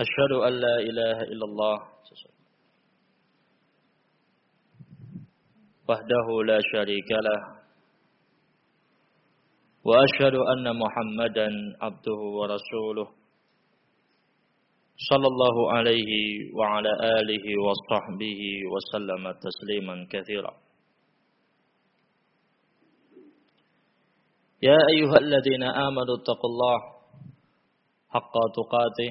أشهد أن لا إله إلا الله وحده لا شريك له وأشهد أن محمدا عبده ورسوله صلى الله عليه وعلى آله وصحبه وسلم تسليما كثيرا. يا أيها الذين آمنوا اتقوا الله حق تقاته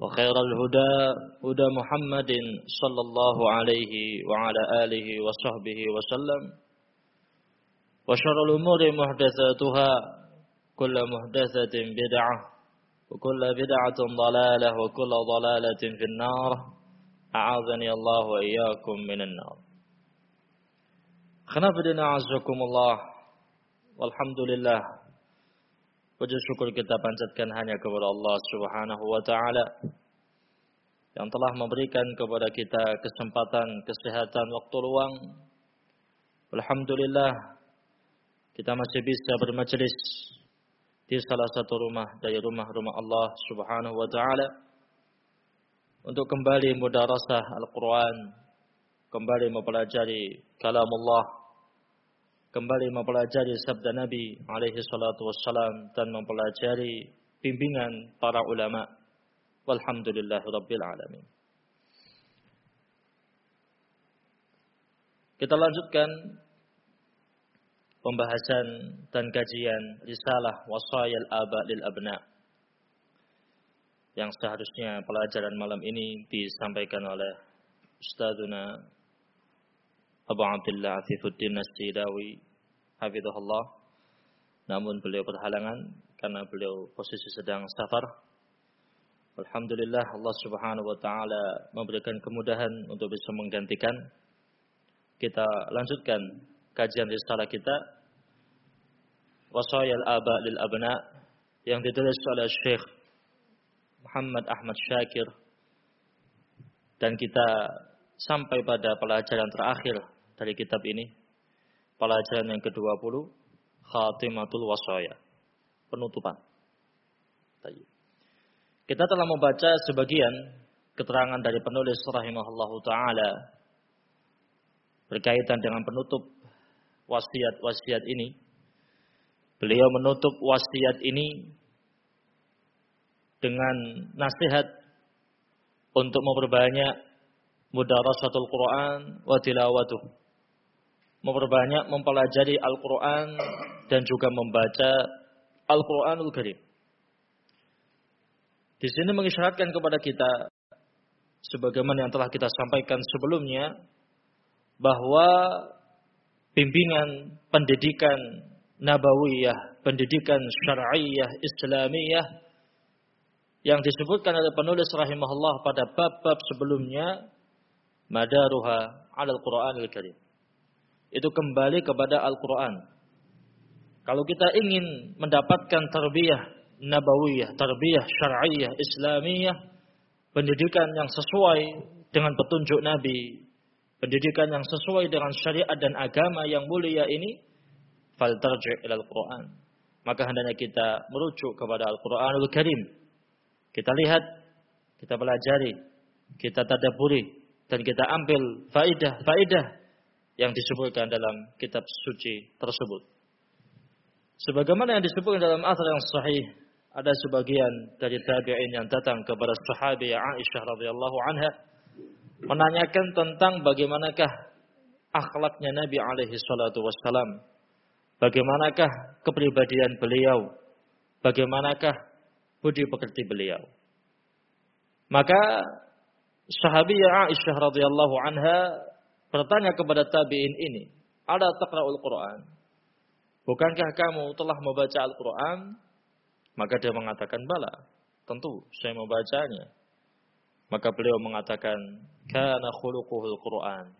وخير الهدى هدى محمد صلى الله عليه وعلى آله وصحبه وسلم. وشر الأمور محدثاتها كل محدثة بدعة وكل بدعة ضلالة وكل ضلالة في النار. أعاذني الله وإياكم من النار. خنافدنا عزكم الله والحمد لله Puji syukur kita panjatkan hanya kepada Allah Subhanahu wa taala yang telah memberikan kepada kita kesempatan, kesehatan, waktu luang. Alhamdulillah kita masih bisa bermajelis di salah satu rumah dari rumah-rumah Allah Subhanahu wa taala untuk kembali mudarasah Al-Qur'an, kembali mempelajari kalam Allah kembali mempelajari sabda Nabi alaihi salatu wassalam dan mempelajari bimbingan para ulama. Walhamdulillah rabbil alamin. Kita lanjutkan pembahasan dan kajian risalah wasayal aba lil abna yang seharusnya pelajaran malam ini disampaikan oleh Ustazuna Abu Abdullah Afifuddin As-Sidawi Hafizahullah. Namun beliau berhalangan karena beliau posisi sedang safar. Alhamdulillah Allah Subhanahu wa taala memberikan kemudahan untuk bisa menggantikan. Kita lanjutkan kajian risalah kita. Wasayal Aba lil Abna yang ditulis oleh Syekh Muhammad Ahmad Syakir. Dan kita sampai pada pelajaran terakhir dari kitab ini. Pelajaran yang ke-20, Khatimatul Wasaya. Penutupan. Kita telah membaca sebagian keterangan dari penulis rahimahullahu taala berkaitan dengan penutup wasiat-wasiat ini. Beliau menutup wasiat ini dengan nasihat untuk memperbanyak mudarasatul Quran wa tilawatuh memperbanyak mempelajari Al-Quran dan juga membaca Al-Quranul Karim. Di sini mengisyaratkan kepada kita, sebagaimana yang telah kita sampaikan sebelumnya, bahwa bimbingan pendidikan nabawiyah, pendidikan syar'iyah, islamiyah, yang disebutkan oleh penulis rahimahullah pada bab-bab sebelumnya, madaruha al Quranul Karim itu kembali kepada Al-Quran. Kalau kita ingin mendapatkan tarbiyah nabawiyah, tarbiyah syar'iyah, islamiyah, pendidikan yang sesuai dengan petunjuk Nabi, pendidikan yang sesuai dengan syariat dan agama yang mulia ini, faltarji' ilal Quran. Maka hendaknya kita merujuk kepada Al-Quranul Karim. Kita lihat, kita pelajari, kita tadaburi, dan kita ambil faidah-faidah yang disebutkan dalam kitab suci tersebut. Sebagaimana yang disebutkan dalam asal yang sahih, ada sebagian dari tabi'in yang datang kepada sahabat Aisyah radhiyallahu anha menanyakan tentang bagaimanakah akhlaknya Nabi alaihi salatu wassalam. Bagaimanakah kepribadian beliau? Bagaimanakah budi pekerti beliau? Maka sahabiah Aisyah radhiyallahu anha bertanya kepada tabi'in ini, "Ada taqra'ul Qur'an?" Bukankah kamu telah membaca Al-Qur'an? Maka dia mengatakan, "Bala." Tentu saya membacanya. Maka beliau mengatakan, "Kana khuluquhul Qur'an."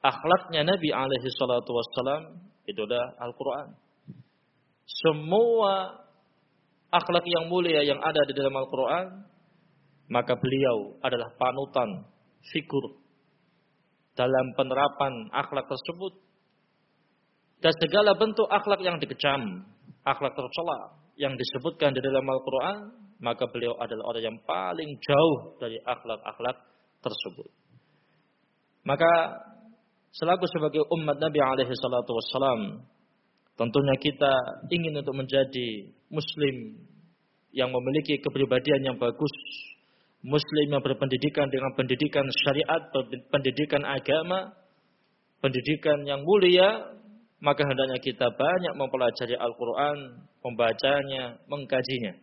Akhlaknya Nabi alaihi salatu wassalam itu adalah Al-Qur'an. Semua akhlak yang mulia yang ada di dalam Al-Qur'an maka beliau adalah panutan figur dalam penerapan akhlak tersebut dan segala bentuk akhlak yang dikecam, akhlak tercela yang disebutkan di dalam Al-Quran, maka beliau adalah orang yang paling jauh dari akhlak-akhlak tersebut. Maka selaku sebagai umat Nabi alaihi salatu wassalam, tentunya kita ingin untuk menjadi muslim yang memiliki kepribadian yang bagus, Muslim yang berpendidikan dengan pendidikan syariat, pendidikan agama, pendidikan yang mulia, maka hendaknya kita banyak mempelajari Al-Quran, membacanya, mengkajinya.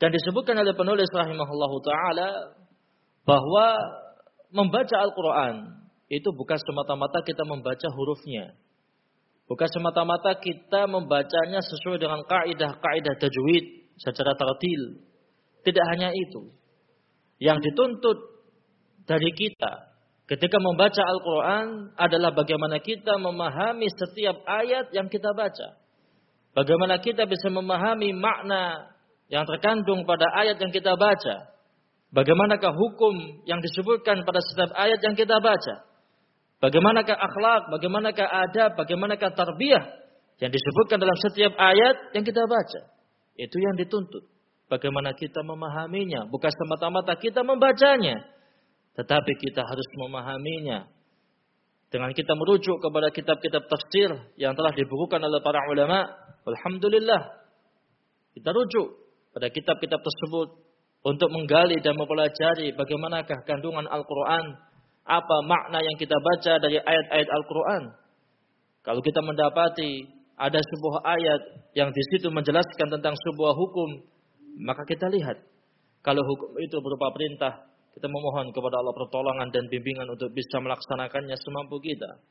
Dan disebutkan oleh penulis rahimahullah ta'ala bahwa membaca Al-Quran itu bukan semata-mata kita membaca hurufnya. Bukan semata-mata kita membacanya sesuai dengan kaidah-kaidah tajwid secara tertil. Tidak hanya itu. Yang dituntut dari kita ketika membaca Al-Quran adalah bagaimana kita memahami setiap ayat yang kita baca. Bagaimana kita bisa memahami makna yang terkandung pada ayat yang kita baca. Bagaimanakah hukum yang disebutkan pada setiap ayat yang kita baca. Bagaimanakah akhlak, bagaimanakah adab, bagaimanakah tarbiyah yang disebutkan dalam setiap ayat yang kita baca. Itu yang dituntut. Bagaimana kita memahaminya. Bukan semata-mata kita membacanya. Tetapi kita harus memahaminya. Dengan kita merujuk kepada kitab-kitab tafsir yang telah dibukukan oleh para ulama. Alhamdulillah. Kita rujuk pada kitab-kitab tersebut. Untuk menggali dan mempelajari bagaimanakah kandungan Al-Quran. Apa makna yang kita baca dari ayat-ayat Al-Quran. Kalau kita mendapati ada sebuah ayat yang di situ menjelaskan tentang sebuah hukum maka kita lihat kalau hukum itu berupa perintah, kita memohon kepada Allah pertolongan dan bimbingan untuk bisa melaksanakannya semampu kita.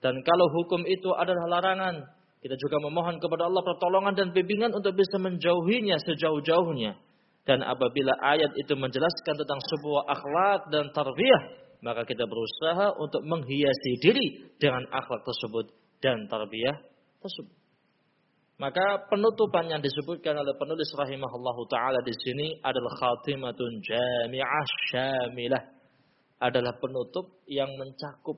Dan kalau hukum itu adalah larangan, kita juga memohon kepada Allah pertolongan dan bimbingan untuk bisa menjauhinya sejauh-jauhnya. Dan apabila ayat itu menjelaskan tentang sebuah akhlak dan tarbiyah, maka kita berusaha untuk menghiasi diri dengan akhlak tersebut dan tarbiyah tersebut. Maka penutupan yang disebutkan oleh penulis rahimahullahu taala di sini adalah khatimatun jami'ah syamilah. Adalah penutup yang mencakup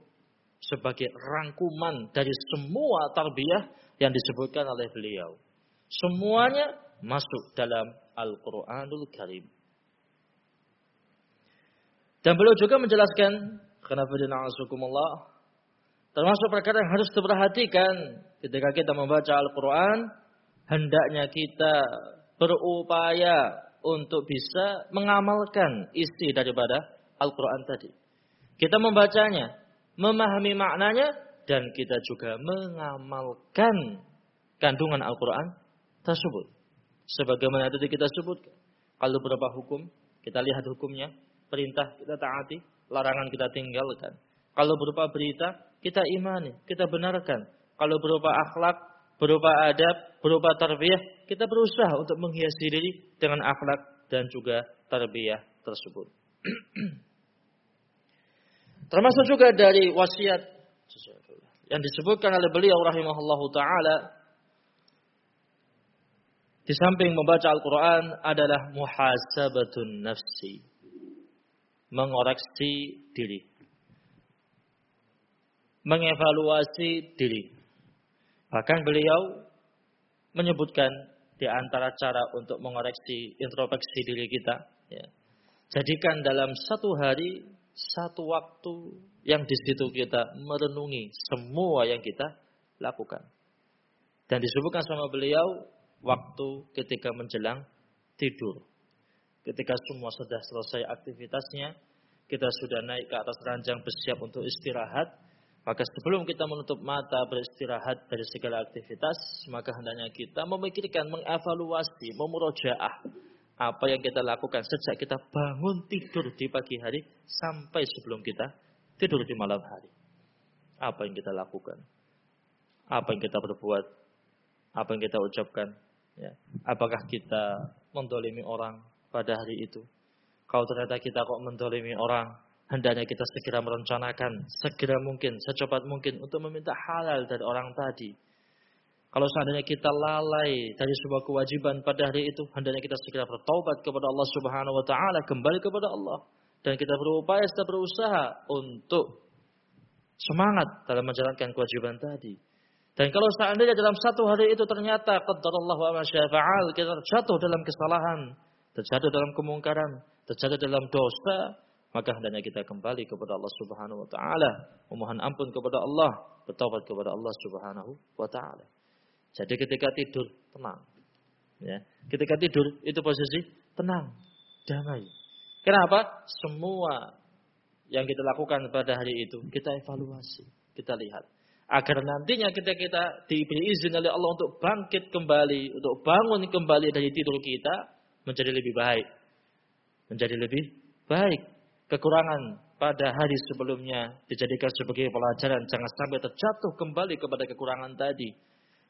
sebagai rangkuman dari semua tarbiyah yang disebutkan oleh beliau. Semuanya masuk dalam Al-Qur'anul Karim. Dan beliau juga menjelaskan, kenapa dina'asukumullah, termasuk perkara yang harus diperhatikan ketika kita membaca Al-Quran, hendaknya kita berupaya untuk bisa mengamalkan isi daripada Al-Quran tadi. Kita membacanya, memahami maknanya, dan kita juga mengamalkan kandungan Al-Quran tersebut. Sebagaimana tadi kita sebutkan. Kalau beberapa hukum, kita lihat hukumnya. Perintah kita taati, larangan kita tinggalkan. Kalau berupa berita, kita imani, kita benarkan. Kalau berupa akhlak, berupa adab, berupa tarbiyah, kita berusaha untuk menghiasi diri dengan akhlak dan juga tarbiyah tersebut. Termasuk juga dari wasiat yang disebutkan oleh beliau rahimahullahu taala di samping membaca Al-Qur'an adalah muhasabatun nafsi, mengoreksi diri. Mengevaluasi diri. Bahkan beliau menyebutkan di antara cara untuk mengoreksi introspeksi diri kita. Ya. Jadikan dalam satu hari, satu waktu yang di situ kita merenungi semua yang kita lakukan. Dan disebutkan sama beliau waktu ketika menjelang tidur. Ketika semua sudah selesai aktivitasnya, kita sudah naik ke atas ranjang bersiap untuk istirahat, maka sebelum kita menutup mata beristirahat dari segala aktivitas, maka hendaknya kita memikirkan, mengevaluasi, memurojaah apa yang kita lakukan sejak kita bangun tidur di pagi hari sampai sebelum kita tidur di malam hari. Apa yang kita lakukan? Apa yang kita perbuat? Apa yang kita ucapkan? Ya. Apakah kita mendolimi orang? pada hari itu. Kalau ternyata kita kok mendolimi orang, hendaknya kita segera merencanakan, segera mungkin, secepat mungkin untuk meminta halal dari orang tadi. Kalau seandainya kita lalai dari sebuah kewajiban pada hari itu, hendaknya kita segera bertobat kepada Allah Subhanahu wa taala, kembali kepada Allah dan kita berupaya kita berusaha untuk semangat dalam menjalankan kewajiban tadi. Dan kalau seandainya dalam satu hari itu ternyata qadarullah wa kita jatuh dalam kesalahan, terjatuh dalam kemungkaran, terjatuh dalam dosa, maka hendaknya kita kembali kepada Allah Subhanahu wa taala, memohon ampun kepada Allah, bertobat kepada Allah Subhanahu wa taala. Jadi ketika tidur tenang. Ya. Ketika tidur itu posisi tenang, damai. Kenapa? Semua yang kita lakukan pada hari itu kita evaluasi, kita lihat agar nantinya ketika kita diberi izin oleh Allah untuk bangkit kembali, untuk bangun kembali dari tidur kita, menjadi lebih baik. Menjadi lebih baik. Kekurangan pada hari sebelumnya dijadikan sebagai pelajaran. Jangan sampai terjatuh kembali kepada kekurangan tadi.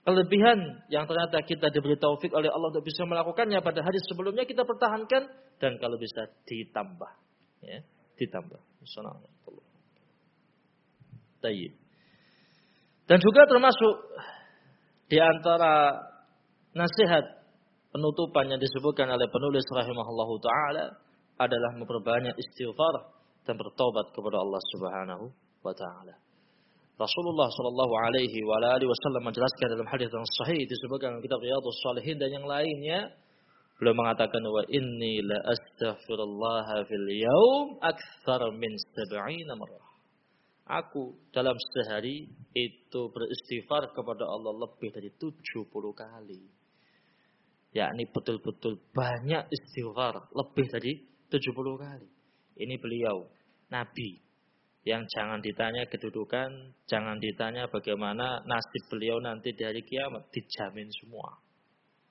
Kelebihan yang ternyata kita diberi taufik oleh Allah untuk bisa melakukannya pada hari sebelumnya kita pertahankan dan kalau bisa ditambah. Ya, ditambah. Assalamualaikum. Dan juga termasuk di antara nasihat penutupan yang disebutkan oleh penulis rahimahullahu taala adalah memperbanyak istighfar dan bertobat kepada Allah Subhanahu wa taala. Rasulullah sallallahu alaihi wasallam menjelaskan dalam hadis yang sahih disebutkan dalam kitab Riyadhus Shalihin dan yang lainnya beliau mengatakan wa inni la astaghfirullah fil yaum akthar min 70 marrah. Aku dalam sehari itu beristighfar kepada Allah lebih dari 70 kali yakni betul-betul banyak istighfar lebih dari 70 kali. Ini beliau nabi yang jangan ditanya kedudukan, jangan ditanya bagaimana nasib beliau nanti di hari kiamat, dijamin semua.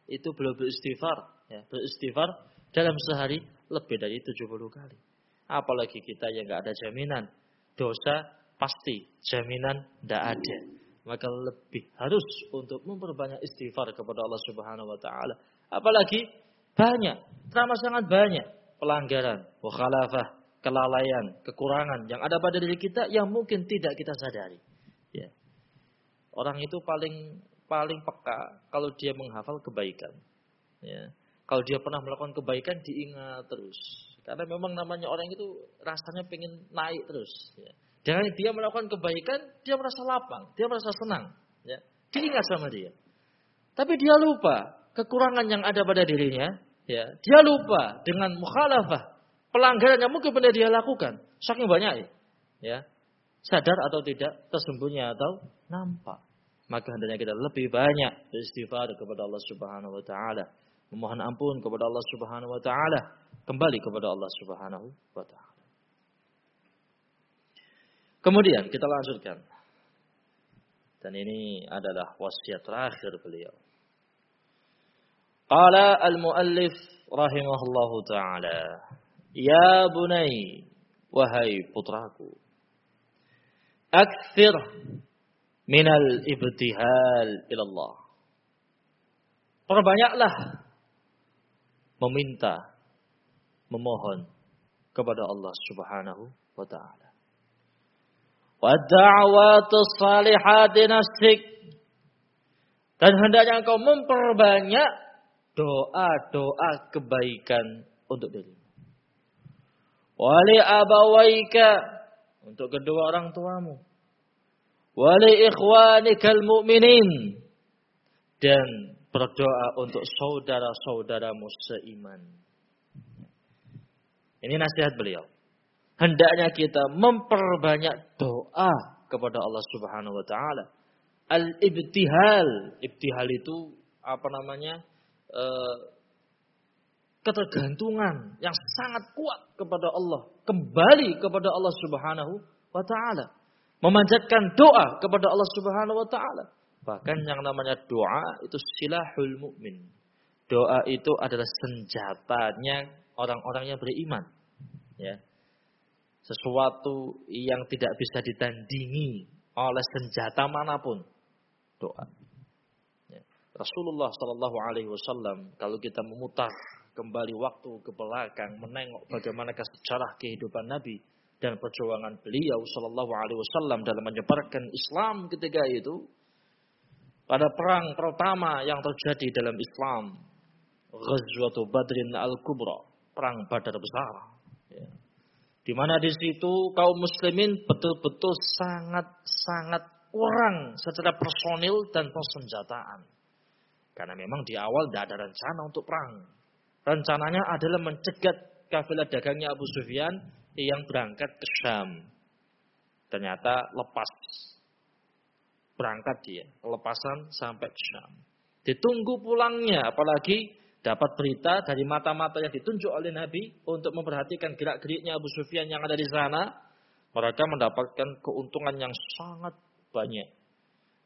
Itu beliau beristighfar, ya, beristighfar dalam sehari lebih dari 70 kali. Apalagi kita yang nggak ada jaminan, dosa pasti, jaminan tidak ada maka lebih harus untuk memperbanyak istighfar kepada Allah Subhanahu wa taala. Apalagi banyak, teramat sangat banyak pelanggaran, mukhalafah, kelalaian, kekurangan yang ada pada diri kita yang mungkin tidak kita sadari. Ya. Orang itu paling paling peka kalau dia menghafal kebaikan. Ya. Kalau dia pernah melakukan kebaikan diingat terus. Karena memang namanya orang itu rasanya pengen naik terus. Ya. Dengan dia melakukan kebaikan, dia merasa lapang, dia merasa senang. Ya. Diingat sama dia. Tapi dia lupa kekurangan yang ada pada dirinya. Ya. Dia lupa dengan mukhalafah, pelanggaran yang mungkin pernah dia lakukan. Saking banyak ya. Sadar atau tidak, tersembunyi atau nampak. Maka hendaknya kita lebih banyak beristighfar kepada Allah Subhanahu wa taala, memohon ampun kepada Allah Subhanahu wa taala, kembali kepada Allah Subhanahu wa taala. Kemudian kita lanjutkan. Dan ini adalah wasiat terakhir beliau. Qala al-muallif rahimahullahu taala, "Ya bunai, wahai putraku, akthir minal ibtihal ila Allah." Perbanyaklah meminta, memohon kepada Allah Subhanahu wa taala. Wada'watu salihati nafsik. Dan hendaknya engkau memperbanyak doa-doa kebaikan untuk dirimu. Wali abawaika untuk kedua orang tuamu. Wali ikhwanikal mu'minin dan berdoa untuk saudara-saudaramu seiman. Ini nasihat beliau. Hendaknya kita memperbanyak doa kepada Allah Subhanahu wa taala. Al-ibtihal, ibtihal itu apa namanya? E, ketergantungan yang sangat kuat kepada Allah, kembali kepada Allah Subhanahu wa taala. Memanjatkan doa kepada Allah Subhanahu wa taala. Bahkan yang namanya doa itu silahul mukmin. Doa itu adalah senjatanya orang-orang yang beriman. Ya. Sesuatu yang tidak bisa ditandingi oleh senjata mana pun. Doa. Rasulullah Shallallahu Alaihi Wasallam kalau kita memutar kembali waktu ke belakang menengok bagaimana sejarah kehidupan Nabi dan perjuangan beliau Shallallahu Alaihi Wasallam dalam menyebarkan Islam ketika itu pada perang pertama yang terjadi dalam Islam, Ghazwatu Badrin Al-Kubra, perang Badar besar. Ya. Di mana di situ kaum muslimin betul-betul sangat-sangat kurang secara personil dan persenjataan. Karena memang di awal tidak ada rencana untuk perang. Rencananya adalah mencegat kafilah dagangnya Abu Sufyan yang berangkat ke Syam. Ternyata lepas berangkat dia, kelepasan sampai ke Syam. Ditunggu pulangnya, apalagi dapat berita dari mata-mata yang ditunjuk oleh Nabi untuk memperhatikan gerak-geriknya Abu Sufyan yang ada di sana. Mereka mendapatkan keuntungan yang sangat banyak.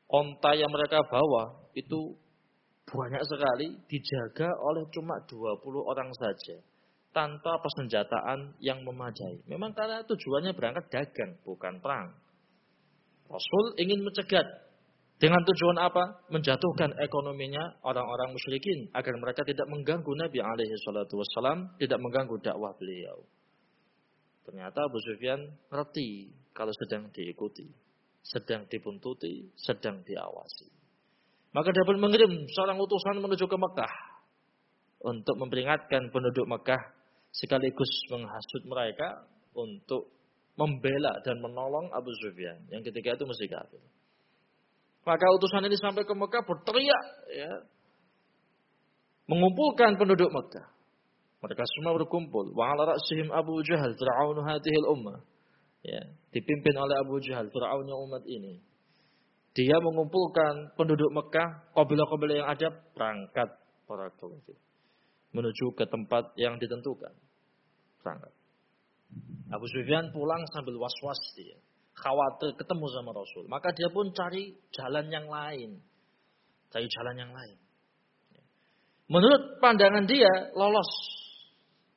Onta yang mereka bawa itu banyak sekali dijaga oleh cuma 20 orang saja. Tanpa persenjataan yang memadai. Memang karena tujuannya berangkat dagang, bukan perang. Rasul ingin mencegat dengan tujuan apa? Menjatuhkan ekonominya orang-orang musyrikin agar mereka tidak mengganggu Nabi alaihi salatu wassalam, tidak mengganggu dakwah beliau. Ternyata Abu Sufyan ngerti kalau sedang diikuti, sedang dibuntuti, sedang diawasi. Maka dia pun mengirim seorang utusan menuju ke Mekah untuk memperingatkan penduduk Mekah sekaligus menghasut mereka untuk membela dan menolong Abu Sufyan yang ketika itu masih kafir. Maka utusan ini sampai ke Mekah berteriak ya. Mengumpulkan penduduk Mekah. Mereka semua berkumpul. Wa ala ra'sihim Abu Jahal fir'aun hadhil ummah. Ya, dipimpin oleh Abu Jahal, Fir'aunnya umat ini. Dia mengumpulkan penduduk Mekah, kabilah-kabilah yang ada berangkat para menuju ke tempat yang ditentukan. Berangkat. Abu Sufyan pulang sambil was-was dia khawatir ketemu sama Rasul. Maka dia pun cari jalan yang lain. Cari jalan yang lain. Menurut pandangan dia lolos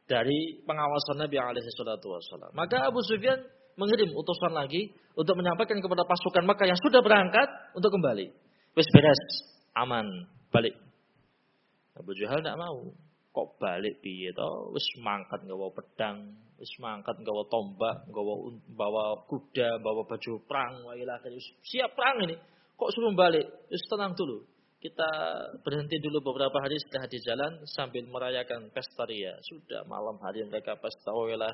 dari pengawasan Nabi alaihi salatu wasallam. Maka Abu Sufyan mengirim utusan lagi untuk menyampaikan kepada pasukan Makkah yang sudah berangkat untuk kembali. Wis beres, aman, balik. Abu Jahal tidak mau. Kok balik piye to? Wis mangkat nggawa pedang, wis mangkat nggawa tombak, nggawa bawa kuda, bawa baju perang, wa siap perang ini. Kok suruh balik? Wis tenang dulu. Kita berhenti dulu beberapa hari setelah di jalan sambil merayakan pesta ria. Sudah malam hari mereka pesta wa ila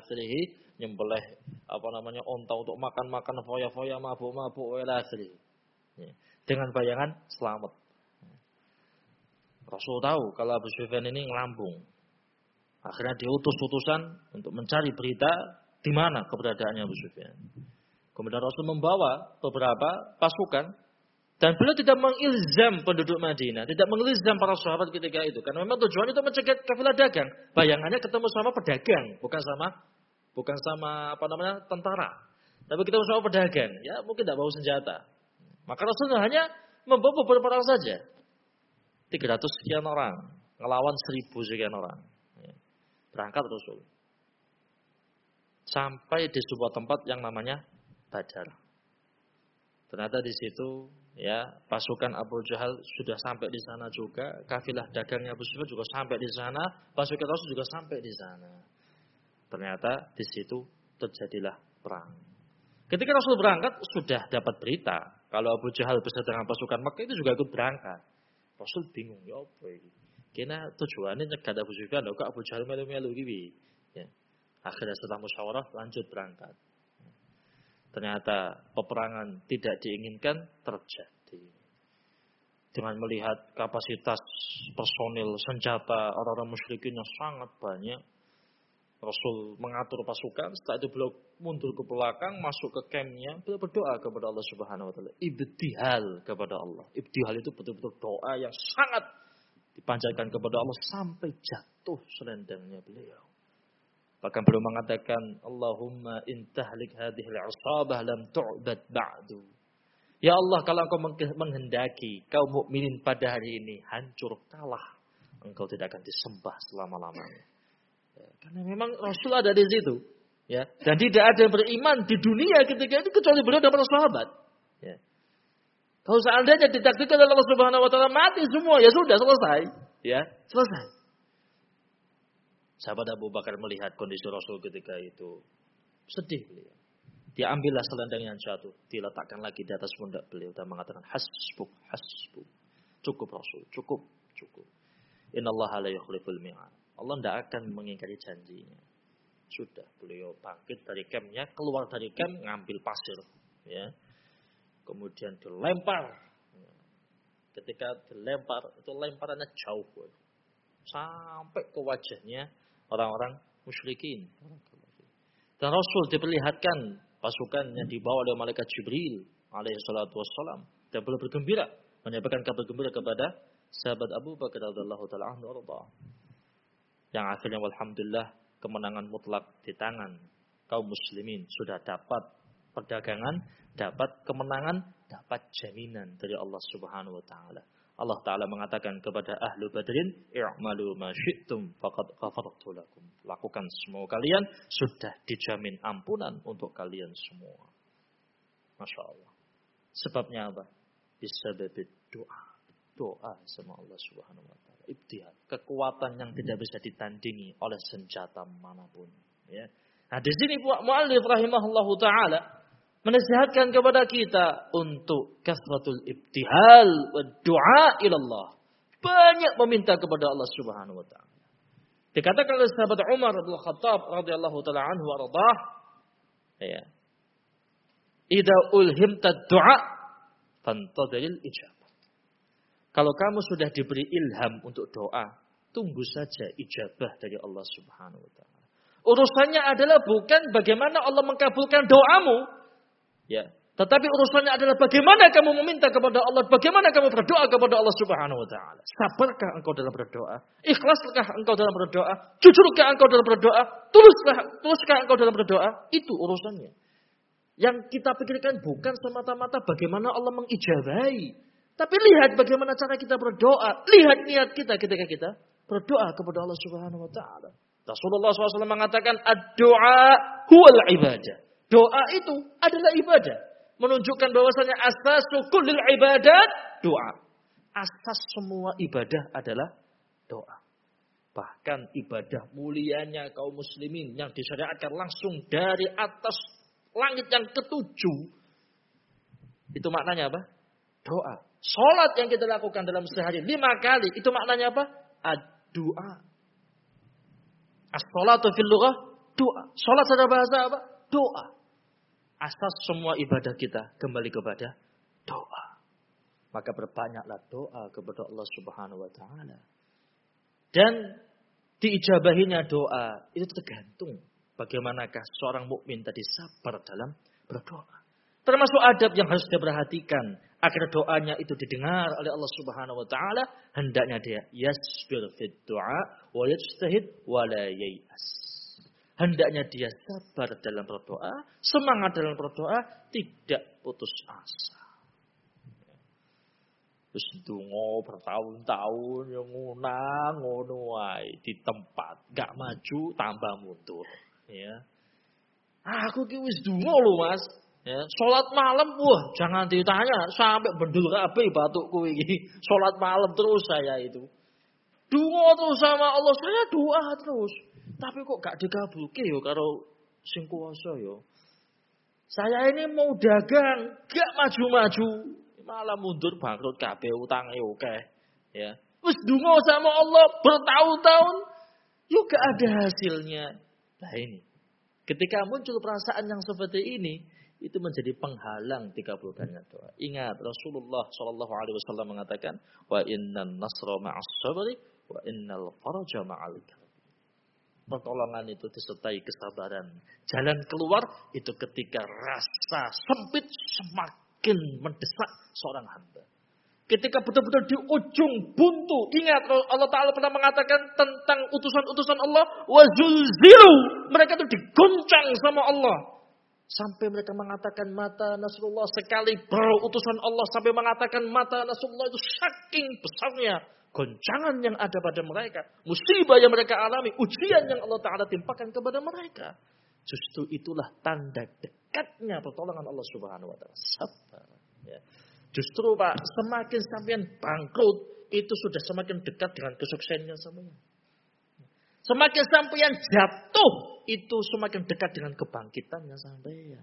nyembelih apa namanya onta untuk makan-makan foya-foya mabuk-mabuk wa ila ya. Dengan bayangan selamat. Rasul tahu kalau Abu Sufyan ini ngelambung. Akhirnya diutus utusan untuk mencari berita di mana keberadaannya Abu Sufyan. Kemudian Rasul membawa beberapa pasukan dan beliau tidak mengilzam penduduk Madinah, tidak mengilzam para sahabat ketika itu. Karena memang tujuan itu mencegah kafilah dagang. Bayangannya ketemu sama pedagang, bukan sama bukan sama apa namanya tentara. Tapi ketemu sama pedagang, ya mungkin tidak bawa senjata. Maka Rasul hanya membawa beberapa orang saja. 300 sekian orang, ngelawan 1000 sekian orang. Berangkat Rasul. Sampai di sebuah tempat yang namanya Badar. Ternyata di situ ya pasukan Abu Jahal sudah sampai di sana juga, kafilah dagangnya Abu Sufyan juga sampai di sana, pasukan Rasul juga sampai di sana. Ternyata di situ terjadilah perang. Ketika Rasul berangkat sudah dapat berita kalau Abu Jahal beserta dengan pasukan Makkah itu juga ikut berangkat. Rasul bingung ya apa ini? Kena tujuannya nyegat Abu Sufyan kok Abu Jahal melu-melu iki Ya. Akhirnya setelah musyawarah lanjut berangkat. Ternyata peperangan tidak diinginkan terjadi. Dengan melihat kapasitas personil senjata orang-orang musyrikin yang sangat banyak, Rasul mengatur pasukan, setelah itu beliau mundur ke belakang, masuk ke campnya, beliau berdoa kepada Allah Subhanahu wa taala. Ibtihal kepada Allah. Ibtihal itu betul-betul doa yang sangat dipanjatkan kepada Allah sampai jatuh selendangnya beliau. Bahkan beliau mengatakan, Allahumma intahlik hadhihi al-asabah lam tu'bad ba'du. Ya Allah, kalau engkau menghendaki kaum mukminin pada hari ini hancur kalah, engkau tidak akan disembah selama-lamanya. Ya, karena memang Rasul ada di situ. Ya, dan tidak ada yang beriman di dunia ketika itu kecuali beliau dan para sahabat. Ya. Kalau seandainya ditakdirkan oleh Allah Subhanahu wa taala mati semua, ya sudah selesai. Ya, selesai. Sahabat Abu Bakar melihat kondisi Rasul ketika itu sedih beliau. Diambillah selendang yang jatuh, diletakkan lagi di atas pundak beliau dan mengatakan hasbuk, hasbuk. Cukup Rasul, cukup, cukup. Inna Allah la yukhliful mi'ad. Allah tidak akan mengingkari janjinya. Sudah beliau bangkit dari campnya, keluar dari camp, ngambil pasir. Ya kemudian dilempar. Ketika dilempar, itu lemparannya jauh. Sampai ke wajahnya orang-orang musyrikin. Dan Rasul diperlihatkan pasukannya dibawa oleh malaikat Jibril alaihi salatu wassalam. Dan beliau bergembira. Menyampaikan kabar gembira kepada sahabat Abu Bakar radhiyallahu taala anhu Yang akhirnya alhamdulillah kemenangan mutlak di tangan kaum muslimin sudah dapat perdagangan, dapat kemenangan, dapat jaminan dari Allah Subhanahu wa taala. Allah taala mengatakan kepada ahlu Badrin, "I'malu ma syi'tum faqad ghafartu lakum." Lakukan semua kalian sudah dijamin ampunan untuk kalian semua. Masya Allah. Sebabnya apa? Bisa doa. Doa sama Allah Subhanahu wa taala. Ibtihad, kekuatan yang tidak bisa ditandingi oleh senjata mana pun, ya. Nah, di sini muallif rahimahullahu taala menasihatkan kepada kita untuk kasratul ibtihal wa doa ilallah. Banyak meminta kepada Allah Subhanahu wa taala. Dikatakan oleh sahabat Umar radhiyallahu Khattab radhiyallahu taala anhu ardah ya. Idza ulhimta du'a fantadhil ijabah. Kalau kamu sudah diberi ilham untuk doa, tunggu saja ijabah dari Allah Subhanahu wa taala. Urusannya adalah bukan bagaimana Allah mengkabulkan doamu, Ya. Tetapi urusannya adalah bagaimana kamu meminta kepada Allah, bagaimana kamu berdoa kepada Allah Subhanahu wa taala. Sabarkah engkau dalam berdoa? Ikhlaskah engkau dalam berdoa? Jujurkah engkau dalam berdoa? Tuluskah, tuluskah engkau dalam berdoa? Itu urusannya. Yang kita pikirkan bukan semata-mata bagaimana Allah mengijabahi, tapi lihat bagaimana cara kita berdoa, lihat niat kita ketika kita berdoa kepada Allah Subhanahu wa taala. Rasulullah SAW mengatakan, "Ad-du'a huwal ibadah." Doa itu adalah ibadah. Menunjukkan bahwasanya asas kulil ibadat doa. Asas semua ibadah adalah doa. Bahkan ibadah mulianya kaum muslimin yang disyariatkan langsung dari atas langit yang ketujuh. Itu maknanya apa? Doa. Sholat yang kita lakukan dalam sehari lima kali. Itu maknanya apa? Ad-doa. As-sholatu fil lughah doa. Sholat secara bahasa apa? Doa asas semua ibadah kita kembali kepada doa. Maka berbanyaklah doa kepada Allah Subhanahu wa taala. Dan diijabahinya doa itu tergantung bagaimanakah seorang mukmin tadi sabar dalam berdoa. Termasuk adab yang harus dia perhatikan agar doanya itu didengar oleh Allah Subhanahu wa taala, hendaknya dia yasbir fid du'a wa yajtahid wa la yayas. Hendaknya dia sabar dalam berdoa, semangat dalam berdoa, tidak putus asa. Terus dungo bertahun-tahun yang ngunang ngono di tempat, gak maju tambah mundur, ya. Aku ki wis dungo loh Mas. Ya, salat malam wah jangan ditanya sampai bendul kabeh batukku iki. Salat malam terus saya itu. Dungo terus sama Allah, saya doa terus. Tapi kok gak dikabulke yo karo sing kuwasa yo. Saya ini mau dagang, gak maju-maju, malah mundur bangkrut kabeh utange oke. Ya. Wis donga sama Allah bertahun-tahun, yo gak ada hasilnya. Nah ini Ketika muncul perasaan yang seperti ini, itu menjadi penghalang dikabulkannya doa. Ingat Rasulullah Shallallahu Alaihi Wasallam mengatakan, wa inna nasra ma'as sabri, wa innal faraja ma'al Pertolongan itu disertai kesabaran. Jalan keluar itu ketika rasa sempit semakin mendesak seorang hamba. Ketika betul-betul di ujung buntu. Ingat Allah Ta'ala pernah mengatakan tentang utusan-utusan Allah. Wazulzilu. Mereka itu digoncang sama Allah. Sampai mereka mengatakan mata Nasrullah sekali berutusan Allah sampai mengatakan mata Nasrullah itu saking besarnya goncangan yang ada pada mereka, musibah yang mereka alami, ujian yang Allah Taala timpakan kepada mereka. Justru itulah tanda dekatnya pertolongan Allah Subhanahu wa taala. Ya. Justru Pak, semakin sampean bangkrut, itu sudah semakin dekat dengan kesuksesannya sampean. Semakin sampean jatuh, itu semakin dekat dengan kebangkitannya sampai ya.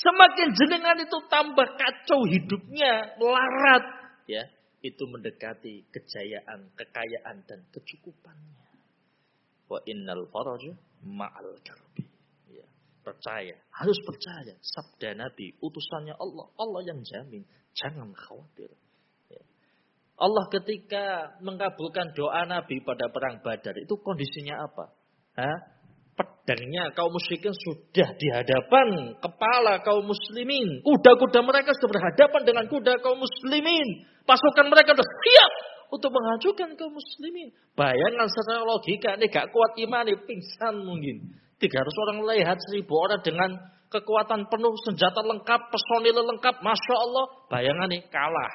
Semakin jenengan itu tambah kacau hidupnya, melarat, ya, itu mendekati kejayaan, kekayaan dan kecukupannya. Wa innal faraja ma'al karbi. Ya, percaya, harus percaya sabda Nabi, utusannya Allah, Allah yang jamin, jangan khawatir. Ya. Allah ketika mengabulkan doa Nabi pada perang Badar itu kondisinya apa? Hah? Pedangnya kaum musyrikin sudah di hadapan kepala kaum muslimin. Kuda-kuda mereka sudah berhadapan dengan kuda kaum muslimin. Pasukan mereka sudah siap untuk menghancurkan kaum muslimin. Bayangan secara logika ini gak kuat iman ini pingsan mungkin. 300 orang lehat, 1000 orang dengan kekuatan penuh, senjata lengkap, personil lengkap. Masya Allah, bayangan ini kalah.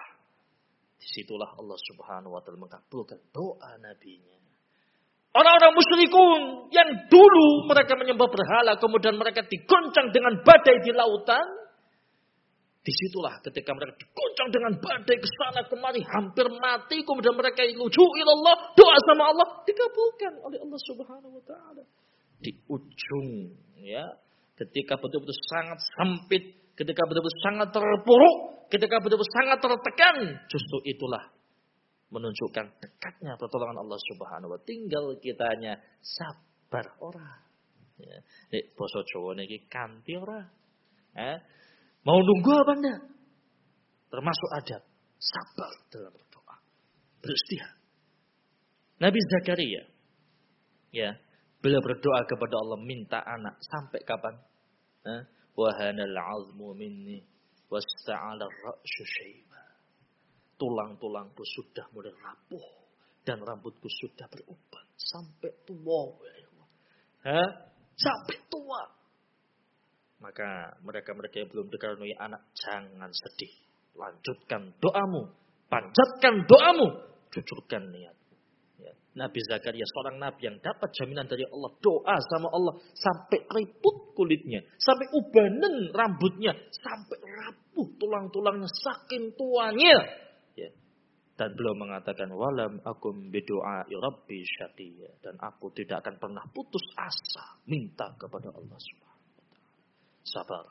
Di situlah Allah subhanahu wa ta'ala mengabulkan doa nabinya. Orang-orang musyrikun yang dulu mereka menyembah berhala, kemudian mereka digoncang dengan badai di lautan. Di situlah ketika mereka digoncang dengan badai ke sana kemari, hampir mati. Kemudian mereka lucu Allah, doa sama Allah, dikabulkan oleh Allah Subhanahu Wa Taala. Di ujung, ya, ketika betul-betul sangat sempit, ketika betul-betul sangat terpuruk, ketika betul-betul sangat tertekan, justru itulah menunjukkan dekatnya pertolongan Allah Subhanahu wa tinggal kitanya sabar ora. Ya nek basa Jawa niki kanti ora. Eh mau nunggu apa ndak termasuk adab sabar dalam berdoa beristihad Nabi Zakaria ya beliau berdoa kepada Allah minta anak sampai kapan? Eh wahanal azmu minni wasta'ala ra'syu syaiba Tulang-tulangku sudah mulai rapuh. Dan rambutku sudah beruban. Sampai tua. Hah? Sampai tua. Maka mereka-mereka yang belum dikaruniai anak, jangan sedih. Lanjutkan doamu. Panjatkan doamu. Jujurkan niat. Ya. Nabi Zakaria seorang nabi yang dapat jaminan dari Allah. Doa sama Allah sampai keriput kulitnya. Sampai ubanan rambutnya. Sampai rapuh tulang-tulangnya saking tuanya. Dan beliau mengatakan, Walam akum bidu'a rabbi syaqiyya. Dan aku tidak akan pernah putus asa minta kepada Allah Subhanahu Sabar.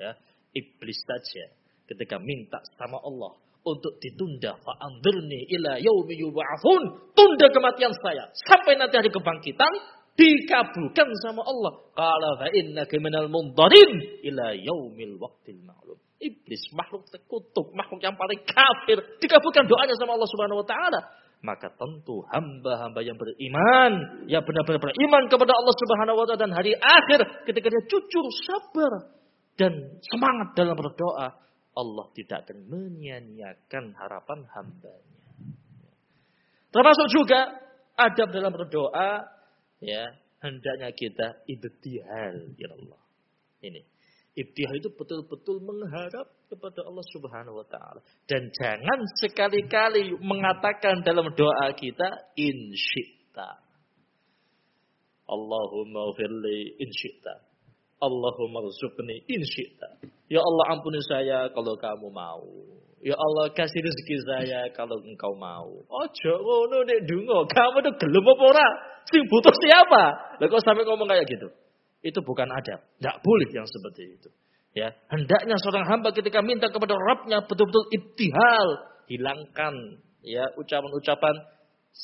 Ya. Iblis saja ketika minta sama Allah untuk ditunda fa'andirni ila yaumi yub'atsun tunda kematian saya sampai nanti hari kebangkitan dikabulkan sama Allah qala fa innaka minal mundarin ila yaumil waqtil ma'lum iblis, makhluk terkutuk, makhluk yang paling kafir, dikabulkan doanya sama Allah Subhanahu wa taala. Maka tentu hamba-hamba yang beriman, yang benar-benar beriman kepada Allah Subhanahu wa taala dan hari akhir ketika dia jujur, sabar dan semangat dalam berdoa, Allah tidak akan menyia-nyiakan harapan hambanya. Termasuk juga adab dalam berdoa, ya hendaknya kita ibtihal ya Allah. Ini Ibtihal itu betul-betul mengharap kepada Allah Subhanahu wa taala dan jangan sekali-kali mengatakan dalam doa kita insyita. Allahumma firli insyita. Allahumma rzuqni insyita. Ya Allah ampuni saya kalau kamu mau. Ya Allah kasih rezeki saya kalau engkau mau. Ojo ngono nek donga, kamu tuh gelem apa ora? Sing butuh siapa? Lah kok sampai ngomong kayak gitu? Itu bukan adab. Tidak boleh yang seperti itu. Ya, hendaknya seorang hamba ketika minta kepada Rabbnya betul-betul ibtihal, hilangkan ya ucapan-ucapan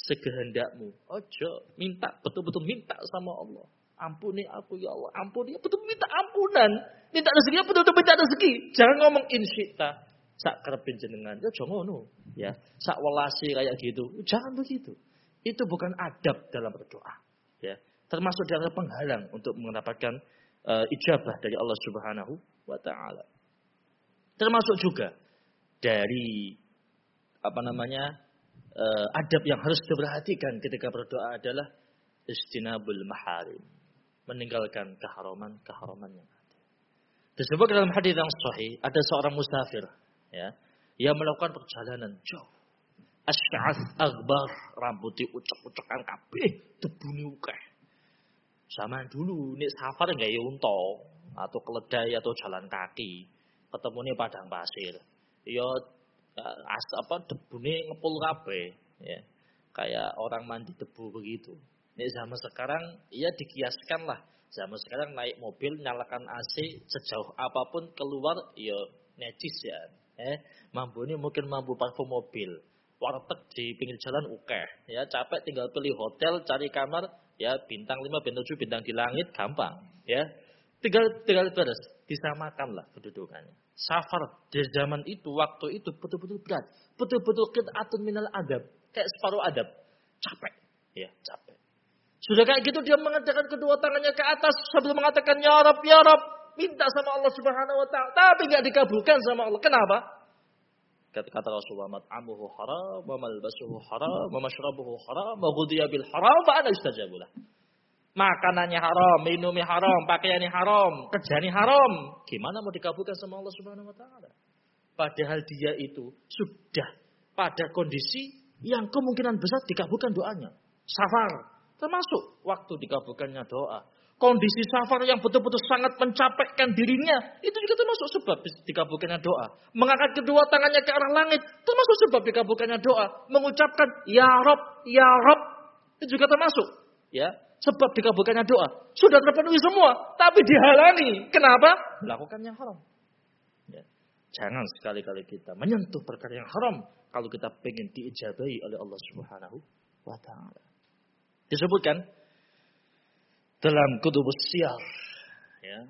sekehendakmu. Ojo, minta betul-betul minta sama Allah. Ampuni aku ya Allah, ampuni. Betul minta ampunan. Minta rezeki, betul-betul minta rezeki. Jangan ngomong insyita. Sak kerepin jenengan. Ya jangan. Ya, sak welasi kayak gitu. Jangan begitu. Itu bukan adab dalam berdoa. Ya, termasuk dari penghalang untuk mendapatkan uh, ijabah dari Allah Subhanahu wa taala. Termasuk juga dari apa namanya uh, adab yang harus diperhatikan ketika berdoa adalah istinabul maharim, meninggalkan keharaman-keharaman yang ada. Disebut dalam hadis yang sahih, ada seorang musafir ya, yang melakukan perjalanan jauh. Asy'ath akbar, rambut diucek-ucekan kabeh, debune ukeh. Sama dulu nih safar nggak unta atau keledai atau jalan kaki, ketemu nih padang pasir. Ya as apa debune ngepul kabeh, ya. Kayak orang mandi debu begitu. Nih zaman sekarang ya dikiaskan lah. Zaman sekarang naik mobil nyalakan AC sejauh apa pun keluar ya necis ya. Eh, mampu ini mungkin mampu parfum mobil. Warteg di pinggir jalan oke. Ya, capek tinggal pilih hotel, cari kamar, ya bintang 5, bintang 7, bintang di langit gampang, ya. Tinggal tinggal beres, disamakan lah kedudukannya. Safar di zaman itu, waktu itu betul-betul berat. Betul-betul atun minal adab. Kayak separuh adab. Capek. Ya, capek. Sudah kayak gitu dia mengatakan kedua tangannya ke atas sambil mengatakan ya Rab, ya Rab. Minta sama Allah Subhanahu wa taala, tapi nggak dikabulkan sama Allah. Kenapa? Kata Rasulullah, "Mat'amuhu haram, wa malbasuhu haram, wa mashrabuhu haram, wa bil haram, fa ana istajabulah." Makanannya haram, minumnya haram, pakaiannya haram, kerjanya haram. Gimana mau dikabulkan sama Allah Subhanahu wa taala? Padahal dia itu sudah pada kondisi yang kemungkinan besar dikabulkan doanya. Safar, Termasuk waktu dikabulkannya doa. Kondisi safar yang betul-betul sangat mencapekkan dirinya. Itu juga termasuk sebab dikabulkannya doa. Mengangkat kedua tangannya ke arah langit. Termasuk sebab dikabulkannya doa. Mengucapkan Ya Rob, Ya Rob. Itu juga termasuk. Ya, sebab dikabulkannya doa. Sudah terpenuhi semua. Tapi dihalangi. Kenapa? Melakukannya haram. Ya. Jangan sekali-kali kita menyentuh perkara yang haram. Kalau kita ingin diijabahi oleh Allah Subhanahu wa Ta'ala disebutkan dalam kutubus siar ya,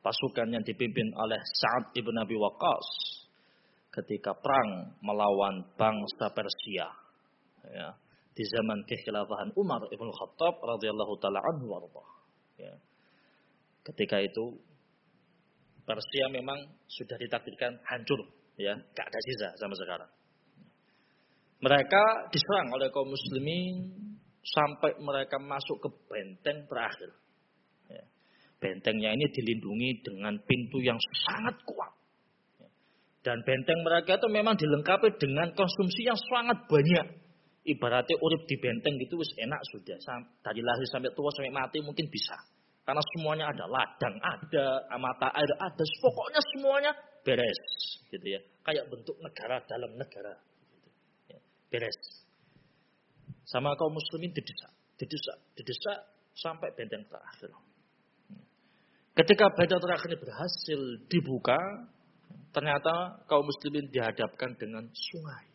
pasukan yang dipimpin oleh Sa'ad ibn Abi Waqqas ketika perang melawan bangsa Persia ya, di zaman kekhilafahan Umar ibn Khattab radhiyallahu taala anhu ya. Ketika itu Persia memang sudah ditakdirkan hancur ya, gak ada sisa sama sekarang. Mereka diserang oleh kaum muslimin sampai mereka masuk ke benteng terakhir. Ya. Bentengnya ini dilindungi dengan pintu yang sangat kuat. Ya. Dan benteng mereka itu memang dilengkapi dengan konsumsi yang sangat banyak. Ibaratnya urip di benteng itu wis enak sudah. Dari lahir sampai tua sampai mati mungkin bisa. Karena semuanya ada ladang, ada mata air, ada. Pokoknya semuanya beres, gitu ya. Kayak bentuk negara dalam negara, gitu. ya. beres. Sama kaum muslimin didesak, didesak, didesak sampai benteng terakhir. Ketika benteng terakhir berhasil dibuka, ternyata kaum muslimin dihadapkan dengan sungai.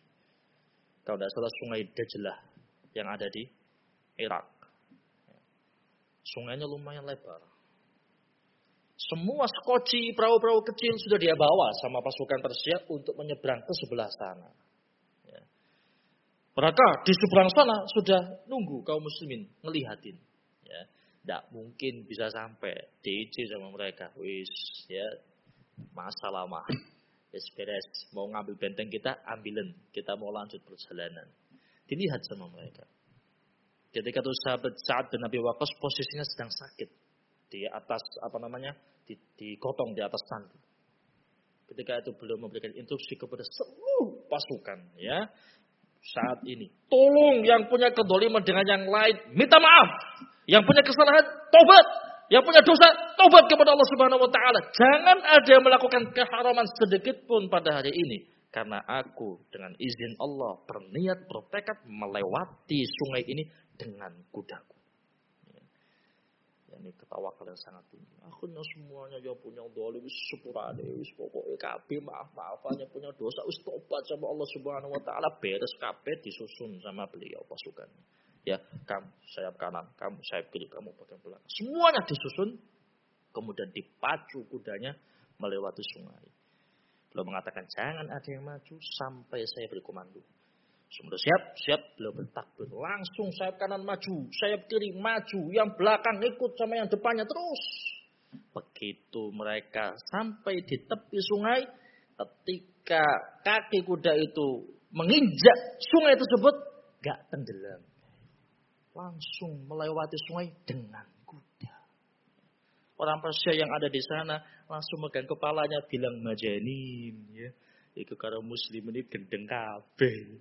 Kalau tidak salah sungai Dajlah yang ada di Irak. Sungainya lumayan lebar. Semua skoci perahu-perahu kecil sudah dia bawa sama pasukan Persia untuk menyeberang ke sebelah sana. Mereka di seberang sana sudah nunggu kaum muslimin ngelihatin. Ya, tidak mungkin bisa sampai diici sama mereka. Wis, ya, masalah mah. Beres. Mau ngambil benteng kita, ambilin. Kita mau lanjut perjalanan. Dilihat sama mereka. Ketika itu sahabat saat bin Nabi Waqqas posisinya sedang sakit. Di atas, apa namanya, digotong di atas tandu. Ketika itu belum memberikan instruksi kepada seluruh pasukan. ya saat ini. Tolong yang punya kedoliman dengan yang lain, minta maaf. Yang punya kesalahan, tobat. Yang punya dosa, tobat kepada Allah Subhanahu wa taala. Jangan ada yang melakukan keharaman sedikit pun pada hari ini. Karena aku dengan izin Allah berniat bertekad melewati sungai ini dengan kudaku ini ketawa kalian sangat tinggi. Akhirnya semuanya yang punya dolim sepurane wis pokoknya kabeh maaf maafannya punya dosa wis tobat sama Allah Subhanahu wa taala beres kabeh disusun sama beliau pasukannya. Ya, kamu sayap kanan, kamu sayap kiri, kamu bagian belakang. Semuanya disusun, kemudian dipacu kudanya melewati sungai. Beliau mengatakan jangan ada yang maju sampai saya beri komando. Semua siap, siap, beliau bertakbir. Langsung sayap kanan maju, sayap kiri maju, yang belakang ikut sama yang depannya terus. Begitu mereka sampai di tepi sungai, ketika kaki kuda itu menginjak sungai tersebut, gak tenggelam. Langsung melewati sungai dengan kuda. Orang Persia yang ada di sana langsung megang kepalanya bilang majanin ya. Itu kalau muslim ini gendeng kabeh.